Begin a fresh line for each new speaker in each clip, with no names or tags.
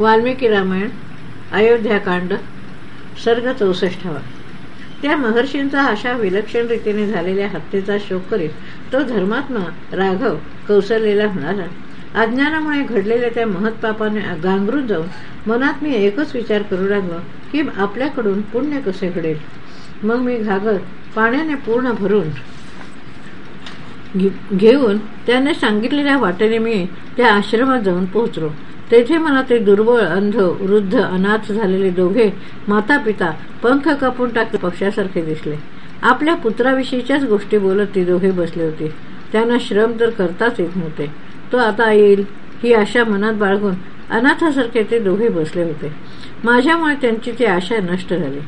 वाल्मिकी रामायण अयोध्याकांड सर्ग चौसष्टावा त्या महर्षींचा अशा विलक्षण रीतीने झालेल्या हत्येचा शोक करीत तो धर्मात्मा राघव कौसलेला म्हणाला अज्ञानामुळे घडलेल्या त्या महत्पापाने गांगरून जाऊन मनात मी एकच विचार करू लागलो की आपल्याकडून पुण्य कसे घडेल? मग मी घागर पाण्याने पूर्ण भरून घेऊन त्याने सांगितलेल्या वाटेने मी त्या आश्रमात जाऊन पोहोचलो. तेथे मला ते दुर्बळ अंध वृद्ध अनाथ झालेले दोघे माता पिता पंख कापून टाक पक्षासारखे दिसले. आपल्या पुत्राविषयीच्याच गोष्टी बोलत ती दोघे बसले होते. त्यांना श्रम तर करताच येत नव्हते. तो आता येईल ही आशा मनात बाळगून अनाथासारखे ते दोघे बसले होते. माझ्यामुळे त्यांची ती आशा नष्ट झाली.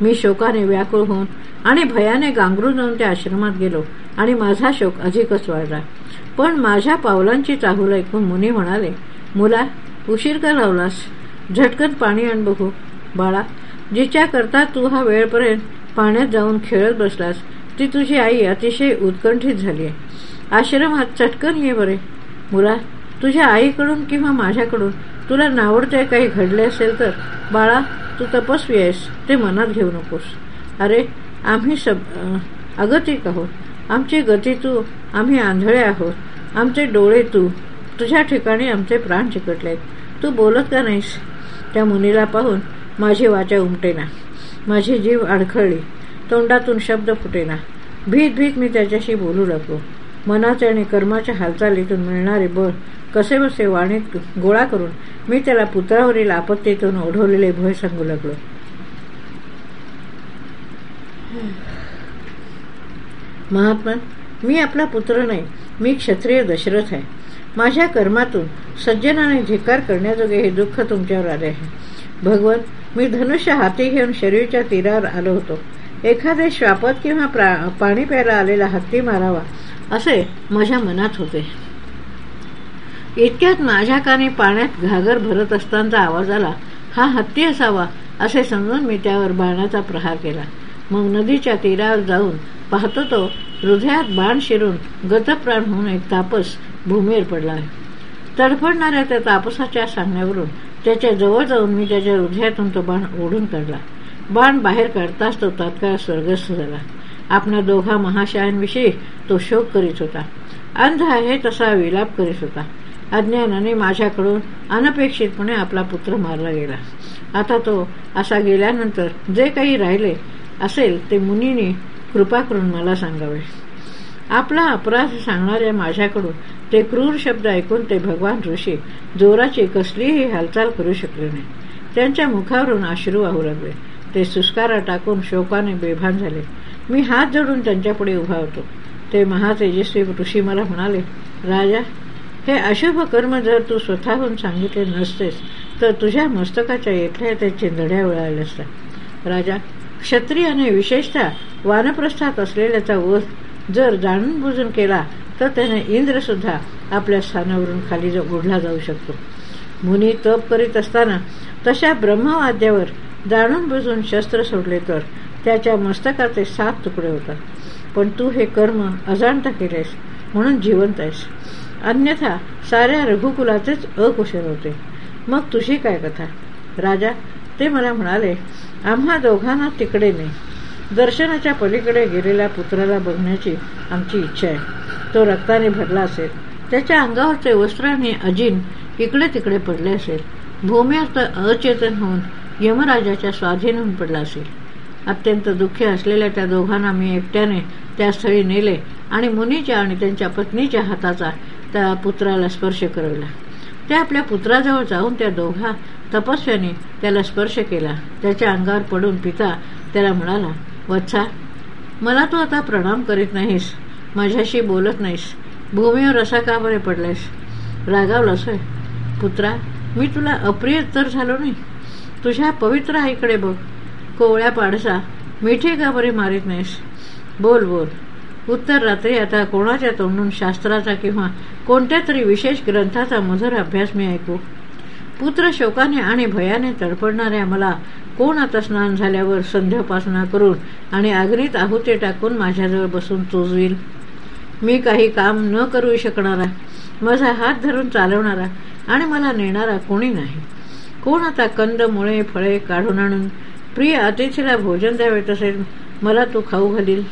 मी शोकाने व्याकुळ होऊन आणि भयाने गांगरून जाऊन त्या आश्रमात गेलो आणि माझा शोक अधिकच वाढला. पण माझ्या पावलांची चाहूल ऐकून मुनी म्हणाले मुला उशीर का लावलास? झटकन पाणी आण बघू. बाळा जिच्या करता तू हा वेळपर्यंत पाण्यात जाऊन खेळत बसलास ती तुझी आई अतिशय उत्कंठित झाली आहे. आश्रमात चटकन ये बरे. मुला तुझ्या आईकडून किंवा माझ्याकडून तुला नावडते काही घडले असेल तर बाळा तू तपस्वी आहेस ते मनात घेऊ नकोस. अरे आम्ही सब अगतिक आहोत. आमची गती तू आम्ही आंधळे आहोत. आमचे डोळे तू तुझ्या ठिकाणी आमचे प्राण चिकटले तू बोलत का नाहीस? त्या मुनीला पाहून माझी वाचा उमटेना. माझी जीव अडखळली. तोंडातून शब्द फुटेना. भीत भीत मी त्याच्याशी बोलू लागलो. मनाचे आणि कर्माच्या हालचालीतून मिळणारे बळ कसे बसे वाणीत गोळा करून मी त्याला पुत्रावरील आपत्तीतून ओढवलेले भय सांगू लागलो. महात्मा मी आपला पुत्र नाही. मी क्षत्रिय दशरथ आहे. माझ्या कर्मातून सज्जनाने झिकार करण्याजोगे हे दुःख तुमच्यावर आले आहे. भगवत मी धनुष्य हाती घेऊन शरीरच्या तीरावर आलो होतो. एखादे श्वापत किंवा पाणी प्यायला आलेला हत्ती मारावा असे माझ्या मनात होते. इतक्यात माझ्या कानी पाण्यात घागर भरत असताना आवाज आला हा हत्ती असावा असे समजून मी त्यावर बाणाचा प्रहार केला. मग नदीच्या तीरावर जाऊन पाहतो तो हृदयात बाण शिरून गतप्राण होऊन एक तापस भूमीवर पडला आहे. तडफडणाऱ्या त्या तापसाच्या सांगण्यावरून त्याच्याजवळ जाऊन मी त्याच्या हृदयातून तो बाण ओढून काढला. बाण बाहेर काढताच तो तात्काळ स्वर्गस्थ झाला. आपल्या दोघा महाशयांविषयी तो शोक करीत होता. अंध आहे तसा विलाप करीत होता. अज्ञानाने माझ्याकडून अनपेक्षितपणे आपला पुत्र मारला गेला. आता तो असा गेल्यानंतर जे काही राहिले असेल ते मुनीने कृपा करून मला सांगावे. आपला अपराध सांगणाऱ्या माझ्याकडून ते क्रूर शब्द ऐकून ते भगवान ऋषी जोराची कसलीही हालचाल करू शकले नाही. त्यांच्या मुखावरून अश्रू वाहू लागले. ते सुस्कारा टाकून शोकाने बेभान झाले. मी हात जोडून त्यांच्यापुढे उभा होतो. ते महातेजस्वी ऋषी मला म्हणाले राजा हे अशुभ कर्म जर तू स्वतःहून सांगितले नसतेस तर तुझ्या मस्तकाच्या येथल्या ते चिंधड्या वळाल्या असतात राजा क्षत्रियाने विशेषतः वानप्रस्थात असलेल्याचा वध जर जाणून बुजून केला तर त्याने इंद्रसुद्धा आपल्या स्थानावरून खाली ओढला जाऊ शकतो. मुनी तप करीत असताना तशा ब्रह्मवाद्यावर जाणून बुजून शस्त्र सोडले तर त्याच्या मस्तकाचे सात तुकडे होतात. पण तू हे कर्म अजाणता केलेस म्हणून जिवंत आहेस. अन्यथा साऱ्या रघुकुलाचेच अकुशल होते. मग तुझी काय कथा? राजा ते मला म्हणाले आम्हा दोघांना तिकडे नाही. दर्शनाच्या पलीकडे गेलेल्या पुत्राला बघण्याची आमची इच्छा आहे. तो रक्ताने भरला असेल. त्याच्या अंगावरचे वस्त्राने अजिन इकडे तिकडे पडले असेल. भूमीवर अचेतन होऊन यमराजाच्या स्वाधीन होऊन पडला असेल. अत्यंत दुःखी असलेल्या त्या दोघांना मी एकट्याने त्या स्थळी नेले आणि मुनीच्या आणि त्यांच्या पत्नीच्या हाताचा त्या पुत्राला स्पर्श करवला. त्या आपल्या पुत्राजवळ जाऊन त्या दोघा तपस्याने त्याला स्पर्श केला. त्याच्या अंगावर पडून पिता त्याला म्हणाला वत्सा मला तू आता प्रणाम करीत नाहीस. माझ्याशी बोलत नाहीस. भूमीवर असा का बरे पडलायस? रागावलास होय. पुत्रा मी तुला अप्रिय तर झालो नाही. तुझ्या पवित्र आईकडे बघ. कोवळ्या पाडसा मिठी का बरे मारीत नाहीस? बोल बोल. उत्तर रात्री आता कोणाच्या तोंडून शास्त्राचा किंवा कोणत्या तरी विशेष ग्रंथाचा मधुर अभ्यास मी ऐकू? पुत्र शोकाने आणि भयाने तडपडणाऱ्या मला कोण आता स्नान झाल्यावर संध्यापासना करून आणि अग्नीत आहुते टाकून माझ्याजवळ बसून चोजवील मी काही काम न करू शकणारा माझा हात धरून चालवणारा आणि मला नेणारा कोणी नाही. कोण आता कंद मुळे फळे काढून आणून प्रिय अतिथीला भोजन द्यावे तसेच मला तू खाऊ घालील.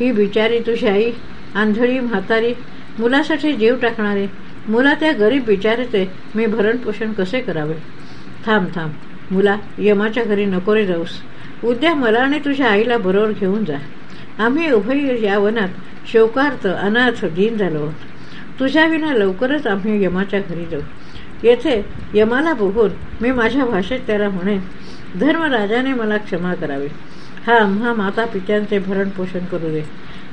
ही बिचारी तुझी आई आंधळी म्हातारी मुलासाठी जीव टाकणारे मुला त्या गरीब बिचारीचे मी भरणपोषण कसे करावे? थांब थांब. मुला यमाच्या घरी नको रे जाऊस. उद्या मला आणि तुझ्या आईला बरोबर घेऊन जा. आम्ही उभय या वनात शोकार्थ अनाथ दिन झालो तुझ्या विना लवकरच आम्ही यमाच्या घरी जाऊ. येथे यमाला बघून मी माझ्या भाषेत त्याला म्हणेन धर्मराजाने मला क्षमा करावी. हा आम्हा माता पित्यांचे भरणपोषण करू दे.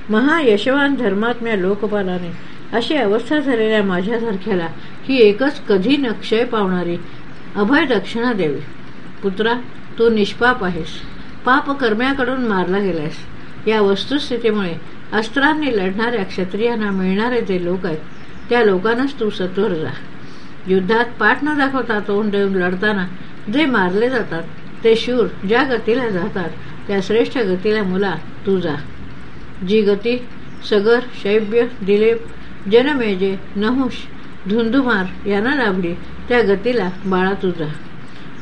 महायशवान धर्मात्म्या लोकपालाने अशी अवस्था झालेल्या माझ्यासारख्याला ही एकच कधी न क्षय पावणारी अभय दक्षिणा द्यावी पुत्रा तू निष्पाप आहेस. पाप कर्म्याकडून मारला गेलायस. या वस्तुस्थितीमुळे अस्त्रांनी लढणाऱ्या क्षत्रियांना मिळणारे जे लोक आहेत त्या लोकांनाच तू सत्वर जा. युद्धात पाठ न दाखवता तोंड देऊन लढताना जे मारले जातात ते शूर ज्या गतीला जातात त्या श्रेष्ठ गतीला मुला तू जा. जी गती सगर शैब्य दिलेप जनमेजे नहुष धुंधुमार यांना लाभली. त्या गतीला बाळा तुझा.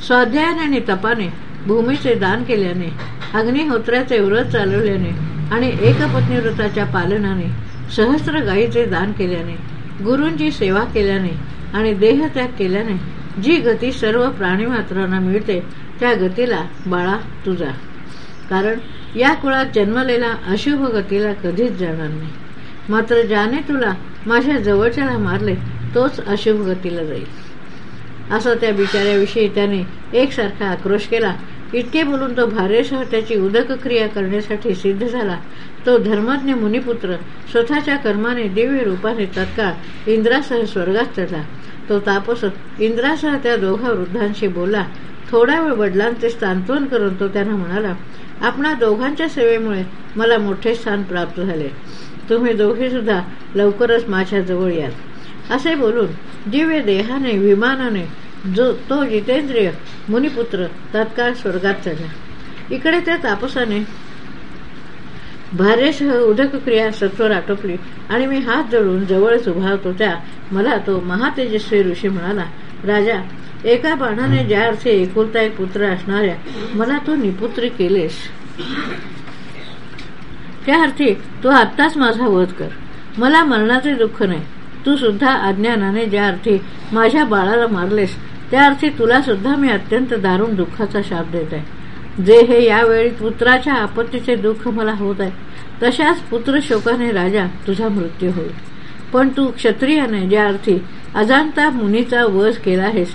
स्वाध्यायाने आणि तपाने भूमीचे दान केल्याने अग्निहोत्र्याचे व्रत चालवल्याने आणि एकपत्नी व्रताच्या पालनाने सहस्र गायीचे दान केल्याने गुरूंची सेवा केल्याने आणि देहत्याग केल्याने जी गती सर्व प्राणीमात्रांना मिळते त्या गतीला बाळा तुझा. कारण या कुळात जन्मलेला अशुभ गतीला कधीच जाणार नाही. मात्र ज्याने तुला माझ्या जवळच्याला मारले तोच अशुभ गतीला जाईल. असं त्या बिचाऱ्याविषयी त्याने एकसारखा आक्रोश केला. इतके बोलून तो भारेसह त्याची उदक क्रिया करण्यासाठी सिद्ध झाला. तो धर्मज्ञ मुनिपुत्र स्वतःच्या कर्माने दिव्य रूपाने तत्काळ इंद्रासह स्वर्गात चढला. तो तापस इंद्रासह त्या दोघा वृद्धांशी बोला थोडा वेळ वडिलांचे सांत्वन करून तो त्यांना म्हणाला आपणा दोघांच्या सेवेमुळे मला मोठे स्थान प्राप्त झाले. तुम्ही दोघे सुद्धा लवकरच माझ्या जवळ याल. असे बोलून दिव्य देहाने विमानाने जो तो जितेंद्रिय मुनिपुत्र तत्काळ स्वर्गात चढला. इकडे त्या तापसाने भार्यसह उदक क्रिया सत्वर आटोपली आणि मी हात जोडून जवळच उभा होतो. त्या मला तो महातेजस्वी ऋषी म्हणाला राजा एका बाणाने ज्या अर्थी एकुलता एक पुत्र असणाऱ्या मला तू निपुत्री केलेस. त्या अर्थी तू आत्ताच माझा वध कर. मला मरणाचे दुःख नाही. तू सुद्धा अज्ञानाने ज्या अर्थी माझ्या बाळाला मारलेस त्या अर्थी तुला सुद्धा मी अत्यंत दारुण दुःखाचा शाप देत आहे जे हे यावेळी पुत्राच्या आपत्तीचे दुःख मला होत आहे तशाच पुत्र शोकाने राजा तुझा मृत्यू होईल. पण तू क्षत्रियाने ज्या अर्थी अजांता मुनीचा वध केला आहेस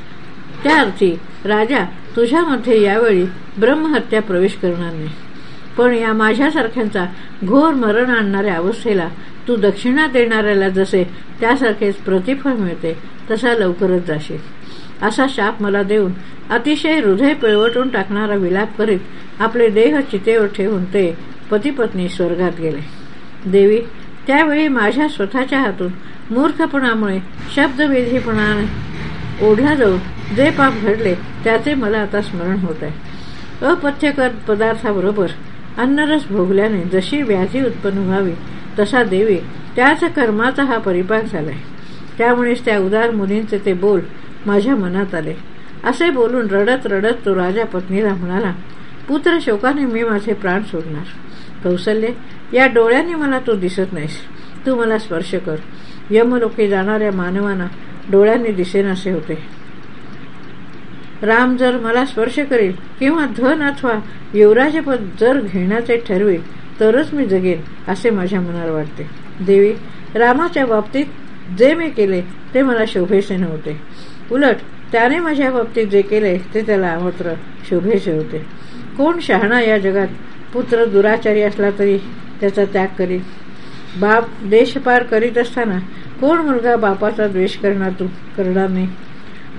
त्या अर्थी राजा तुझ्यामध्ये यावेळी ब्रह्महत्या प्रवेश करणार नाही. पण या माझ्यासारख्यांचा घोर मरण आणणाऱ्या अवस्थेला तू दक्षिणा देणाऱ्याला जसे त्यासारखेच प्रतिफळ मिळते तसा लवकरच जाशील. असा शाप मला देऊन अतिशय हृदय पिळवटून टाकणारा विलाप करीत आपले देह चितेवर ठेवून ते पतीपत्नी स्वर्गात गेले. देवी त्यावेळी माझ्या स्वतःच्या हातून मूर्खपणामुळे शब्दविधीपणाने ओढला जाऊन जे पाप घडले त्याचे मला आता स्मरण होत आहे. अपथ्यकर पदार्थाबरोबर अन्नरस भोगल्याने जशी व्याधी उत्पन्न व्हावी तसा देवी त्याच कर्माचा हा परिपाक झालाय. त्यामुळेच त्या उदार मुलींचे ते बोल माझ्या मनात आले. असे बोलून रडत रडत तो राजा पत्नीला म्हणाला पुत्र शोकाने मी माझे प्राण सोडणार. कौशल्य या डोळ्यांनी मला तू दिसत नाहीस. तू मला स्पर्श कर. यमलोके जाणाऱ्या मानवांना डोळ्यांनी दिसेनासे होते. राम जर मला स्पर्श करेल किंवा धन अथवा युवराजपद जर घेण्याचे ठरवेल तरच मी जगेन असे माझ्या मनाला वाटते. देवी रामाच्या बाबतीत जे मी केले ते मला शोभेचे नव्हते. उलट त्याने माझ्या बाबतीत जे केले ते त्याला मात्र शोभेचे होते. कोण शहाणा या जगात? पुत्र दुराचारी असला तरी त्याचा त्याग करील बाप देशपार करीत असताना कोण मुलगा बापाचा द्वेष करणार तू करणार नाही?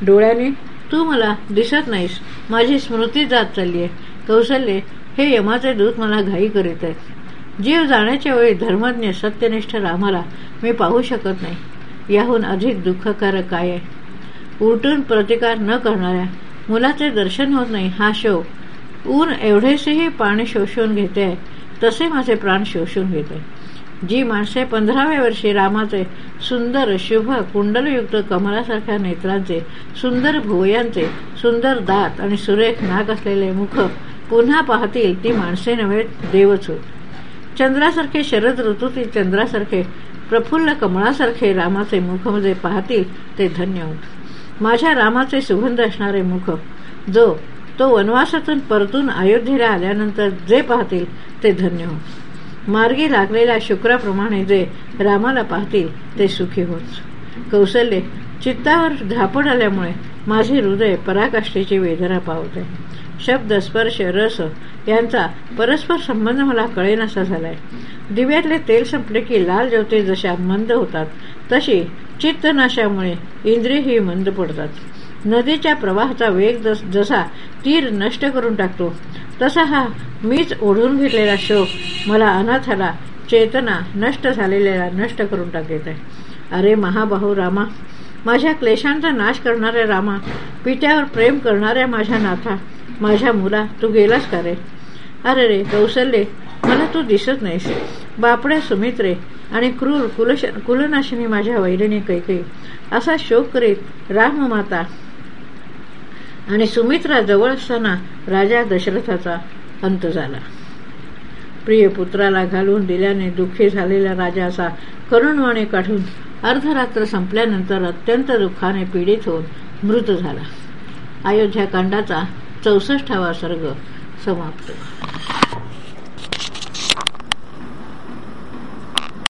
डोळ्याने तू मला दिसत नाहीस. माझी स्मृती जात चालली आहे कौशल्य हे यमाचे दूत मला घाई करीत आहेत. जीव जाण्याच्या वेळी धर्मज्ञ सत्यनिष्ठ रामाला मी पाहू शकत नाही. याहून अधिक दुःखकारक काय आहे? उलटून प्रतिकार न करणाऱ्या मुलाचे दर्शन होत नाही हा शोक ऊन एवढेसेही पाणी शोषून घेते आहे तसे माझे प्राण शोषून घेते. जी माणसे पंधराव्या वर्षी रामाचे सुंदर शुभ कुंडलयुक्त कमलासारख्या नेत्रांचे सुंदर भुवयांचे सुंदर दात आणि सुरेख नाक असलेले मुख पुन्हा पाहतील ती माणसे नव्हे देवच होत चंद्रासारखे शरद ऋतूतील चंद्रासारखे प्रफुल्ल कमळासारखे रामाचे मुख जे पाहतील ते धन्य होत माझ्या रामाचे सुगंध असणारे मुख जो तो वनवासातून परतून अयोध्येला आल्यानंतर जे पाहतील ते धन्य होत मार्गी लागलेल्या शुक्राप्रमाणे जे रामाला पाहतील ते सुखी होत. कौशल्य चित्तावर झापड आल्यामुळे माझे हृदय पराकाष्ठेची वेदना पावते. शब्द स्पर्श रस यांचा परस्पर संबंध मला कळेनासा झालाय. दिव्यातले तेल संपले की लाल ज्योती जशा मंद होतात तशी चित्तनाशामुळे इंद्रियही मंद पडतात. नदीच्या प्रवाहाचा वेग जसा तीर नष्ट करून टाकतो तसा हा मीच ओढून घेतलेला शोक मला अनाथाला चेतना नष्ट झालेल्याला नष्ट करून टाकत आहे. अरे महाबाहू रामा माझ्या क्लेशांचा नाश करणाऱ्या रामा पित्यावर प्रेम करणाऱ्या माझ्या नाथा माझ्या मुला तू गेलास का रे? अरे रे कौशल्ये मला तू दिसत नाहीस. बापड्या सुमित्रे आणि क्रूर कुलश कुलनाशिनी माझ्या वैरिणी कैकई असा शोक करीत राममाता आणि सुमित्रा जवळ असताना राजा दशरथाचा अंत झाला. प्रिय पुत्राला घालून दिल्याने दुःखी झालेला राजा असा करुणवाणे काढून अर्धरात्र संपल्यानंतर अत्यंत दुःखाने पीडित होऊन मृत झाला. अयोध्याकांडाचा चौसष्टावा सर्ग समाप्त.